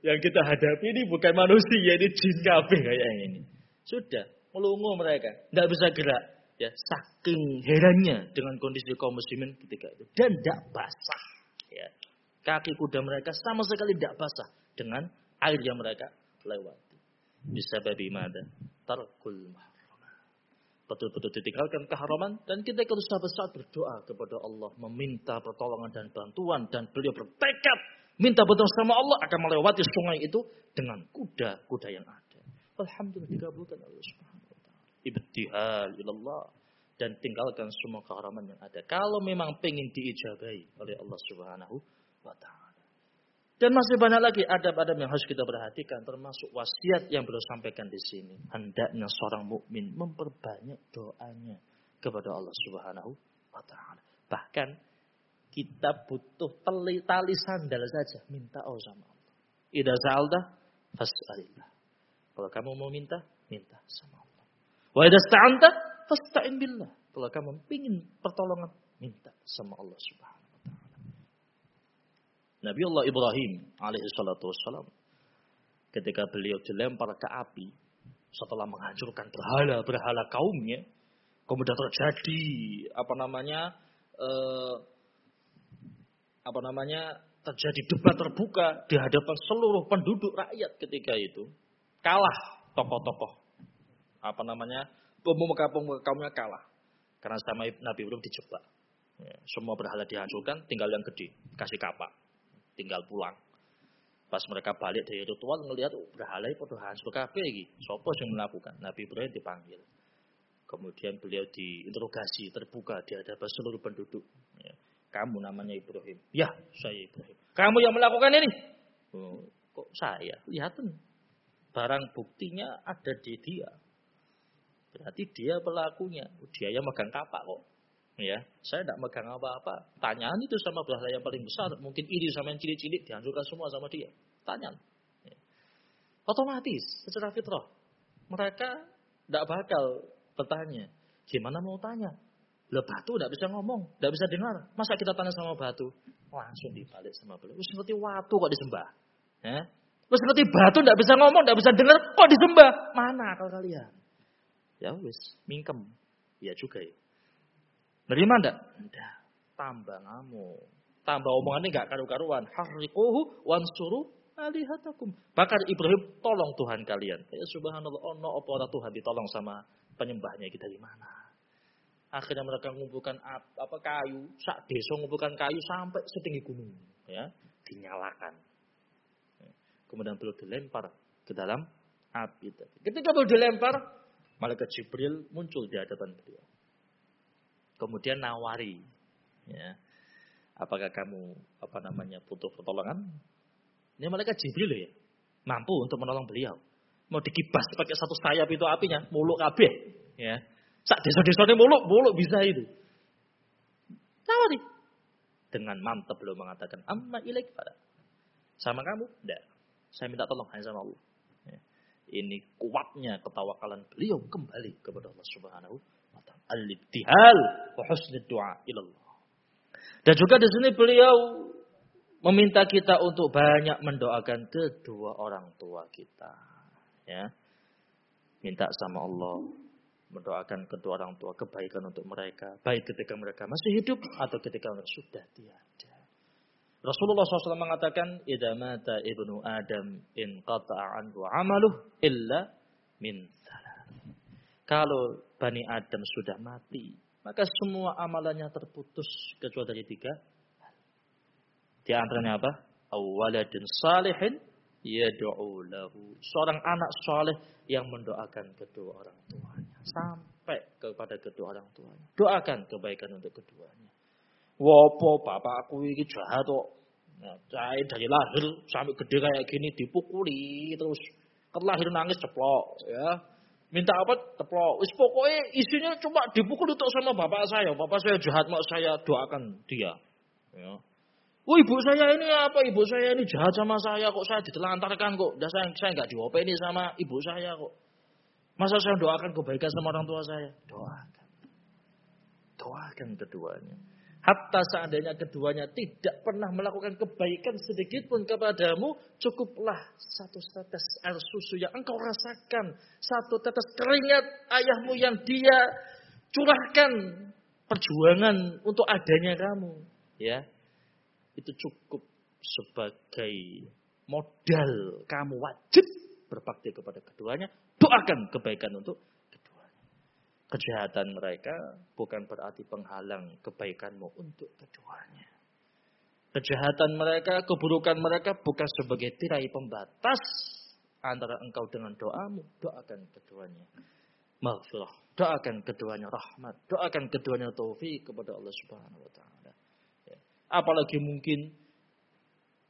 Yang kita hadapi ini bukan manusia, ini jin kabeh kayak ini. Sudah, melungu mereka, tidak bisa gerak. Ya, saking herannya dengan kondisi kaum muslimin ketika itu dan tidak basah. Ya, kaki kuda mereka sama sekali tidak basah dengan air yang mereka lewati. Bisa babi mada tarkul betul-betul ditinggalkan keharaman dan kita harus saat berdoa kepada Allah meminta pertolongan dan bantuan dan beliau bertekad minta bantuan sama Allah akan melewati sungai itu dengan kuda-kuda yang ada. Alhamdulillah dikabulkan Allah Subhanahu wa taala. Ibtihal ilallah dan tinggalkan semua keharaman yang ada. Kalau memang pengen diijabai oleh Allah Subhanahu wa taala. Dan masih banyak lagi adab-adab yang harus kita perhatikan, termasuk wasiat yang beliau sampaikan di sini. Hendaknya seorang mukmin memperbanyak doanya kepada Allah Subhanahu wa taala. Bahkan kita butuh tali, tali sandal saja minta Allah sama Allah. Idza sa'alta fas'alillah. Kalau kamu mau minta, minta sama Allah. Wa idza sta'anta fasta'in billah. Kalau kamu ingin pertolongan, minta sama Allah Subhanahu Nabi Allah Ibrahim alaihi salatu wassalam ketika beliau dilempar ke api setelah menghancurkan berhala-berhala kaumnya kemudian terjadi apa namanya eh, apa namanya terjadi debat terbuka di hadapan seluruh penduduk rakyat ketika itu kalah tokoh-tokoh apa namanya pemuka-pemuka kalah karena sama Nabi Ibrahim dijebak ya, semua berhala dihancurkan tinggal yang gede kasih kapak tinggal pulang. Pas mereka balik dari ritual ngelihat oh, berhala itu hancur kafe lagi. Sopo yang melakukan? Nabi Ibrahim dipanggil. Kemudian beliau diinterogasi terbuka di hadapan seluruh penduduk. Ya. Kamu namanya Ibrahim. Ya, saya Ibrahim. Kamu yang melakukan ini? Oh, kok saya? Lihatin. Barang buktinya ada di dia. Berarti dia pelakunya. Dia yang megang kapak kok. Ya, saya tidak megang apa-apa. Tanyaan itu sama belah yang paling besar. Mungkin ini sama yang cilik-cilik dihancurkan semua sama dia. Tanyaan. Ya. Otomatis, secara fitrah. Mereka tidak bakal bertanya. Gimana mau tanya? Lah batu tidak bisa ngomong, tidak bisa dengar. Masa kita tanya sama batu? Langsung dibalik sama beliau. Seperti waktu kok disembah. Ya? Terus seperti batu tidak bisa ngomong, tidak bisa dengar, kok disembah? Mana kalau kalian? Ya wis, mingkem. Ya juga ya. Nerima ndak? Ndak. Tambah ngamuk. Tambah omongannya nggak karu-karuan. Harikuhu wansuru alihatakum. Bakar Ibrahim, tolong Tuhan kalian. Ya subhanallah, ono apa Tuhan ditolong sama penyembahnya kita di mana? Akhirnya mereka mengumpulkan apa kayu, sak desa mengumpulkan kayu sampai setinggi gunung, ya, dinyalakan. Kemudian beliau dilempar ke dalam api Ketika beliau dilempar, malaikat Jibril muncul di hadapan beliau. Kemudian nawari ya. Apakah kamu apa namanya butuh pertolongan? Ini mereka Jibril ya. Mampu untuk menolong beliau. Mau dikibas pakai satu sayap itu apinya muluk kabeh ya sak desa-desa ini muluk muluk bisa itu nawari dengan mantap beliau mengatakan amma ilaik pada sama kamu tidak saya minta tolong hanya sama Allah ya. ini kuatnya ketawakalan beliau kembali kepada Allah Subhanahu al-ibtihal wa du'a. Dan juga di sini beliau meminta kita untuk banyak mendoakan kedua orang tua kita. Ya. Minta sama Allah mendoakan kedua orang tua kebaikan untuk mereka, baik ketika mereka masih hidup atau ketika mereka sudah tiada. Rasulullah SAW mengatakan, "Idza mata ibnu Adam in anhu 'amaluh illa min kalau Bani Adam sudah mati, maka semua amalannya terputus kecuali dari tiga. Di antaranya apa? Awaladin salihin yad'u lahu. Seorang anak soleh yang mendoakan kedua orang tuanya. Sampai kepada kedua orang tuanya. Doakan kebaikan untuk keduanya. Wopo bapakku ini jahat kok. Nah, saya dari lahir sampai gede kayak gini dipukuli terus. Kelahir nangis ceplok ya. Minta apa? Ceplok. Wis pokoknya isinya cuma dipukul untuk sama bapak saya. Bapak saya jahat mau saya doakan dia. Ya. Oh ibu saya ini apa? Ibu saya ini jahat sama saya kok saya ditelantarkan kok. Dan saya saya nggak diopeni sama ibu saya kok. Masa saya doakan kebaikan sama orang tua saya? Doakan. Doakan keduanya. Hatta seandainya keduanya tidak pernah melakukan kebaikan sedikit pun kepadamu, cukuplah satu tetes air susu yang engkau rasakan. Satu tetes keringat ayahmu yang dia curahkan perjuangan untuk adanya kamu. Ya, itu cukup sebagai modal kamu wajib berbakti kepada keduanya. Doakan kebaikan untuk keduanya. Kejahatan mereka bukan berarti penghalang kebaikanmu untuk keduanya. Kejahatan mereka, keburukan mereka bukan sebagai tirai pembatas antara engkau dengan doamu. Doakan keduanya. Maghfirah. Doakan keduanya rahmat. Doakan keduanya taufik kepada Allah Subhanahu wa taala. Apalagi mungkin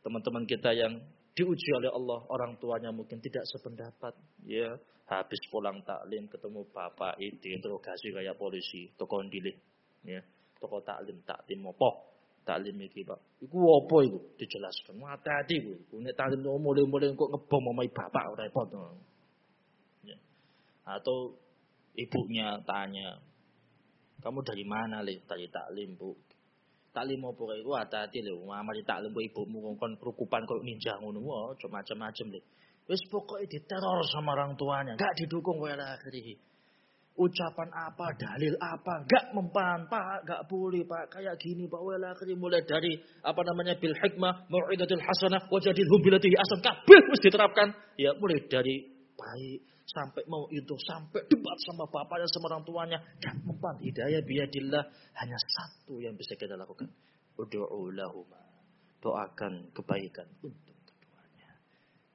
teman-teman kita yang diuji oleh Allah, orang tuanya mungkin tidak sependapat, ya. Habis pulang taklim ketemu bapak itu interogasi kayak polisi, toko ndilih, ya. Toko taklim, taklim apa? Taklim iki, Pak. Iku apa iku? Dijelaskan. Hati-hati iku. Nek taklim mulai-mulai kok ngebom omai bapak repot. Ya. Atau ibunya tanya, kamu dari mana, Le? Dari taklim, Bu taklim apa kae ku hati-hati lho. Mari taklim kok ibumu. Kon kerukupan kok ninja ngono. Wae macam-macam lho. Wis pokoke diteror sama orang tuanya. Enggak didukung kowe akhirnya ucapan apa dalil apa enggak mempan pak enggak boleh pak. Kayak gini pak. Wala akhirnya mulai dari apa namanya bil hikmah mau'idatul hasanah wajadilhum billati asan kabeh wis diterapkan. Ya mulai dari baik sampai mau itu sampai debat sama bapaknya sama orang tuanya. Gak mempan. Hidayah biadillah. Hanya satu yang bisa kita lakukan. Doakan kebaikan untuk keduanya.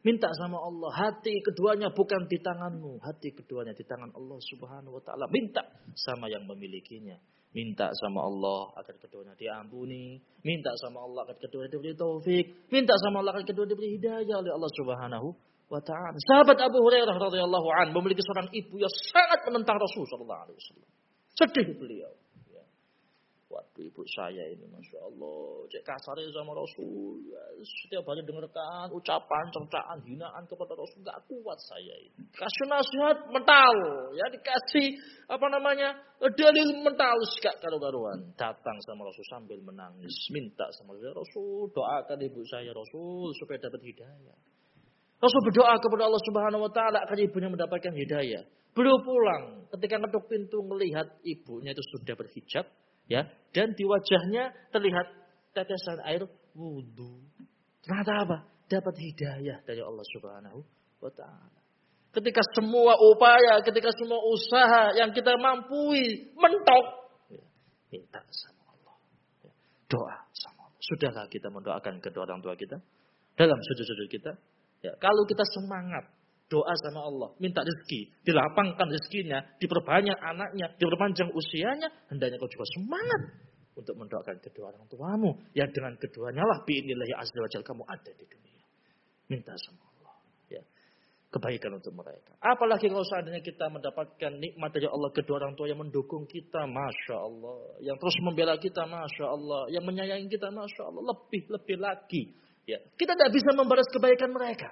Minta sama Allah hati keduanya bukan di tanganmu. Hati keduanya di tangan Allah Subhanahu wa taala. Minta sama yang memilikinya. Minta sama Allah agar keduanya diampuni, minta sama Allah agar keduanya diberi taufik, minta sama Allah agar keduanya diberi hidayah oleh Allah Subhanahu wa taala. Sahabat Abu Hurairah radhiyallahu an memiliki seorang ibu yang sangat menentang Rasul sallallahu alaihi wasallam. Sedih beliau. Ya. Waktu ibu saya ini Masya Allah. Cek kasarnya sama Rasul. Ya, setiap hari dengarkan ucapan, cercaan, hinaan kepada Rasul. Gak kuat saya ini. Kasih nasihat mental. Ya dikasih apa namanya dalil mental. Gak karu-karuan. Datang sama Rasul sambil menangis. Minta sama Rasul. Doakan ibu saya Rasul supaya dapat hidayah. Rasul berdoa kepada Allah Subhanahu wa taala agar ibunya mendapatkan hidayah. Beliau pulang ketika ngetuk pintu melihat ibunya itu sudah berhijab ya dan di wajahnya terlihat tetesan air wudhu. Ternyata apa? Dapat hidayah dari Allah Subhanahu wa taala. Ketika semua upaya, ketika semua usaha yang kita mampu mentok, ya, minta sama Allah. Ya, doa sama Allah. Sudahlah kita mendoakan kedua orang tua kita dalam sujud-sujud kita Ya, kalau kita semangat doa sama Allah, minta rezeki, dilapangkan rezekinya, diperbanyak anaknya, diperpanjang usianya, hendaknya kau juga semangat untuk mendoakan kedua orang tuamu. Yang dengan keduanya lah biinillahi azza wajal kamu ada di dunia. Minta sama Allah. Ya. Kebaikan untuk mereka. Apalagi kalau seandainya kita mendapatkan nikmat dari Allah kedua orang tua yang mendukung kita, Masya Allah. Yang terus membela kita, Masya Allah. Yang menyayangi kita, Masya Allah. Lebih-lebih lagi Ya, kita tidak bisa membalas kebaikan mereka.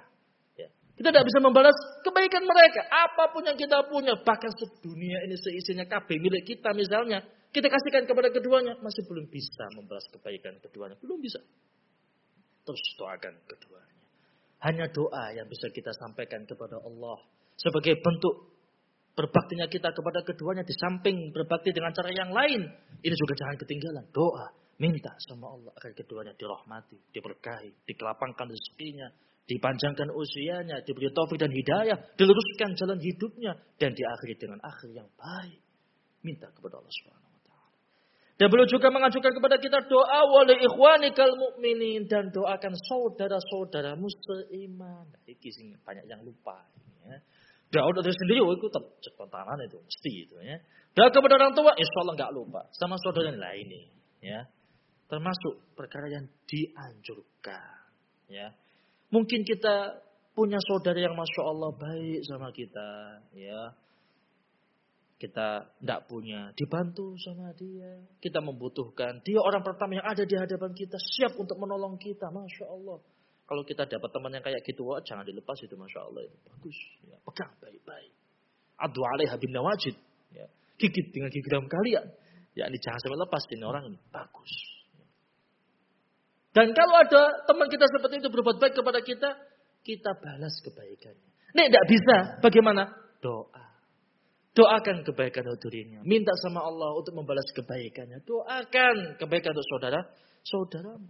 Ya, kita tidak bisa membalas kebaikan mereka. Apa pun yang kita punya, bahkan sedunia ini seisinya kabeh milik kita misalnya, kita kasihkan kepada keduanya, masih belum bisa membalas kebaikan keduanya. Belum bisa. Terus doakan keduanya. Hanya doa yang bisa kita sampaikan kepada Allah. Sebagai bentuk berbaktinya kita kepada keduanya di samping berbakti dengan cara yang lain. Ini juga jangan ketinggalan. Doa. Minta sama Allah agar keduanya dirahmati, diberkahi, dikelapangkan rezekinya, dipanjangkan usianya, diberi taufik dan hidayah, diluruskan jalan hidupnya dan diakhiri dengan akhir yang baik. Minta kepada Allah Subhanahu wa taala. Dan beliau juga mengajukan kepada kita doa wali ikhwanikal mu'minin dan doakan saudara-saudaramu seiman. Nah, ini banyak yang lupa. Ya. Doa dari sendiri, oh, itu tangan itu mesti itu ya. Doa kepada orang tua, insya Allah nggak lupa. Sama saudara yang lain ini, ya. Termasuk perkara yang dianjurkan, ya. Mungkin kita punya saudara yang masya Allah baik sama kita, ya kita tidak punya, dibantu sama dia. Kita membutuhkan. Dia orang pertama yang ada di hadapan kita, siap untuk menolong kita. Masya Allah. Kalau kita dapat teman yang kayak gitu, wah, jangan dilepas itu Masya Allah. Itu bagus. Ya, pegang baik-baik. Adu alaiha bin nawajid. Ya, gigit dengan gigi dalam kalian. Ya, ini jangan sampai lepas ini orang ini. Bagus. Dan kalau ada teman kita seperti itu berbuat baik kepada kita, kita balas kebaikannya. Nih, tidak bisa. Bagaimana? Doa. Doakan kebaikan untuk dirinya. Minta sama Allah untuk membalas kebaikannya. Doakan kebaikan untuk saudara, saudaramu.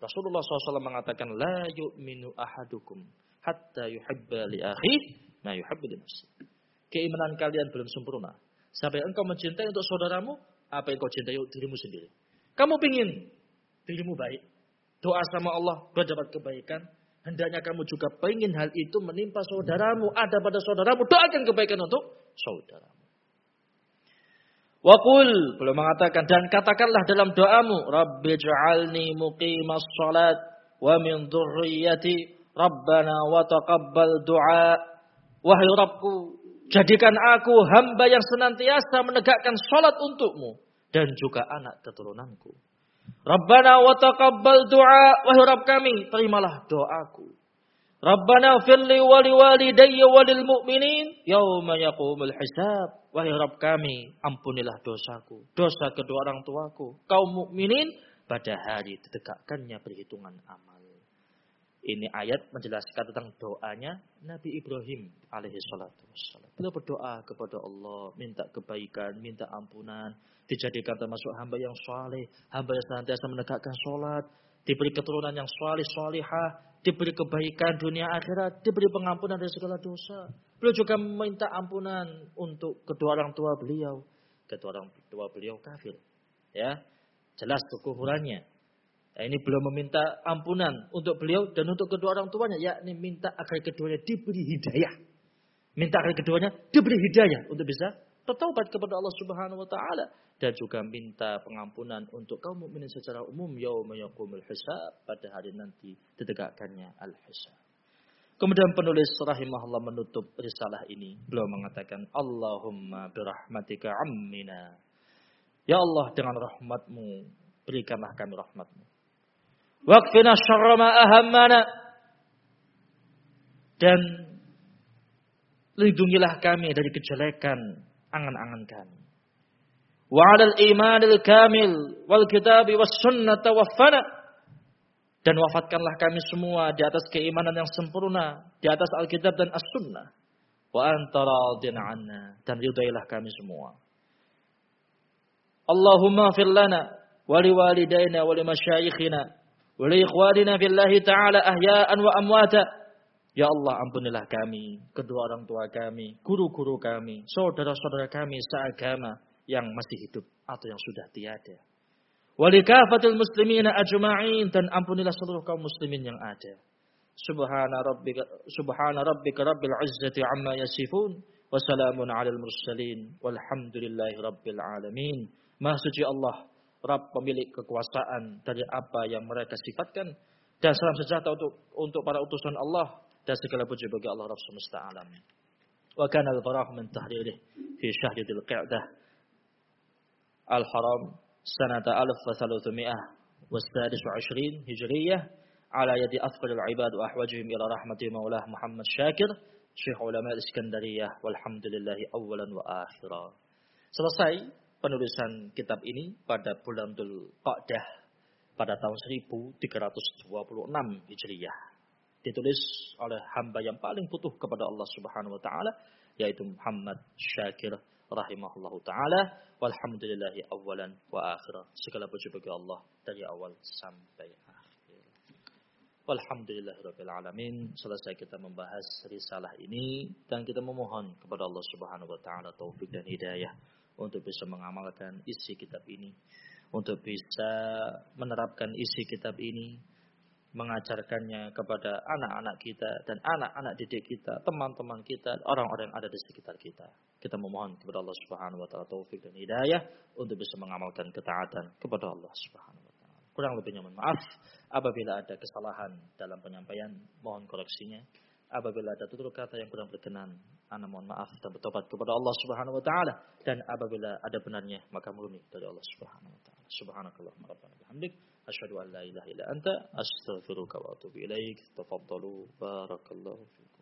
Rasulullah SAW mengatakan, La yu'minu ahadukum hatta yuhibba li akhi ma yuhibbu li nafsi. Keimanan kalian belum sempurna. Sampai engkau mencintai untuk saudaramu, apa yang kau cintai untuk dirimu sendiri. Kamu pingin dirimu baik. Doa sama Allah, berdapat kebaikan. Hendaknya kamu juga pengen hal itu menimpa saudaramu, ada pada saudaramu. Doakan kebaikan untuk saudaramu. Wakul belum mengatakan dan katakanlah dalam doamu, Rabbi ja'alni muqimas salat wa min dhurriyyati Rabbana wa taqabbal du'a. Wahai Rabbku, jadikan aku hamba yang senantiasa menegakkan salat untukmu dan juga anak keturunanku. Rabbana wa taqabbal du'a. Wahai Rabb kami, terimalah doaku. Rabbana firli wali walidayya walil mu'minin yawma yaqumul hisab. Wahai Rabb kami, ampunilah dosaku, dosa kedua orang tuaku, kaum mukminin pada hari ditegakkannya perhitungan amal. Ini ayat menjelaskan tentang doanya Nabi Ibrahim alaihi salatu wassalam. Beliau berdoa kepada Allah, minta kebaikan, minta ampunan, dijadikan termasuk hamba yang soleh, hamba yang senantiasa menegakkan sholat, diberi keturunan yang soleh, solehah, diberi kebaikan dunia akhirat, diberi pengampunan dari segala dosa. Beliau juga meminta ampunan untuk kedua orang tua beliau. Kedua orang tua beliau kafir. Ya, jelas kekufurannya. Nah, ini beliau meminta ampunan untuk beliau dan untuk kedua orang tuanya, yakni minta agar keduanya diberi hidayah. Minta agar keduanya diberi hidayah untuk bisa bertaubat kepada Allah Subhanahu wa taala dan juga minta pengampunan untuk kaum mukminin secara umum yauma yaqumul hisab pada hari nanti ditegakkannya al-hisab. Kemudian penulis rahimahullah menutup risalah ini. Beliau mengatakan, Allahumma birahmatika ammina. Ya Allah dengan rahmatmu, berikanlah kami rahmatmu. Waqfina syarra ma ahammana. Dan lindungilah kami dari kejelekan angan-angan kami. Wa 'alal imanil kamil wal kitab was sunnah tawaffana. Dan wafatkanlah kami semua di atas keimanan yang sempurna, di atas Alkitab dan As-Sunnah. Wa anta radin 'anna dan ridailah kami semua. Allahumma fir lana wa liwalidayna wa limasyayikhina wa li ikhwanina fillahi ta'ala ahya'an wa amwata. Ya Allah ampunilah kami, kedua orang tua kami, guru-guru kami, saudara-saudara kami seagama, yang masih hidup atau yang sudah tiada. Walikafatil muslimina ajma'in dan ampunilah seluruh kaum muslimin yang ada. Subhana rabbika subhana rabbika rabbil izzati amma yasifun wa salamun 'alal mursalin walhamdulillahi rabbil alamin. Maha suci Allah, Rabb pemilik kekuasaan dari apa yang mereka sifatkan dan salam sejahtera untuk untuk para utusan Allah dan segala puji bagi Allah Rabb semesta alam. Wa kana al-farah min tahririhi fi syahri dzil qa'dah الحرام سنة 1326 هجرية على يد أفضل العباد وأحوجهم إلى رحمة مولاه محمد شاكر شيخ علماء الإسكندرية والحمد لله أولا وآخرا Selesai penulisan kitab ini pada bulan Dhul Qa'dah pada tahun 1326 Hijriyah. Ditulis oleh hamba yang paling butuh kepada Allah Subhanahu wa taala yaitu Muhammad Syakir rahimahullahu taala walhamdulillahi awalan wa akhiran segala puji bagi Allah dari awal sampai akhir Walhamdulillahirabbil alamin. Selesai kita membahas risalah ini dan kita memohon kepada Allah Subhanahu wa taala taufik dan hidayah untuk bisa mengamalkan isi kitab ini, untuk bisa menerapkan isi kitab ini, mengajarkannya kepada anak-anak kita dan anak-anak didik kita, teman-teman kita, orang-orang yang ada di sekitar kita. Kita memohon kepada Allah Subhanahu wa taala taufik dan hidayah untuk bisa mengamalkan ketaatan kepada Allah Subhanahu wa taala. Kurang lebihnya mohon maaf apabila ada kesalahan dalam penyampaian, mohon koreksinya. Apabila ada tutur kata yang kurang berkenan, ana mohon maaf dan bertobat kepada Allah Subhanahu wa taala dan apabila ada benarnya maka murni dari Allah Subhanahu wa taala. Subhanakallahumma rabbana bihamdik asyhadu an la ilaha illa anta astaghfiruka wa atubu ilaik. Tafaddalu barakallahu fikum.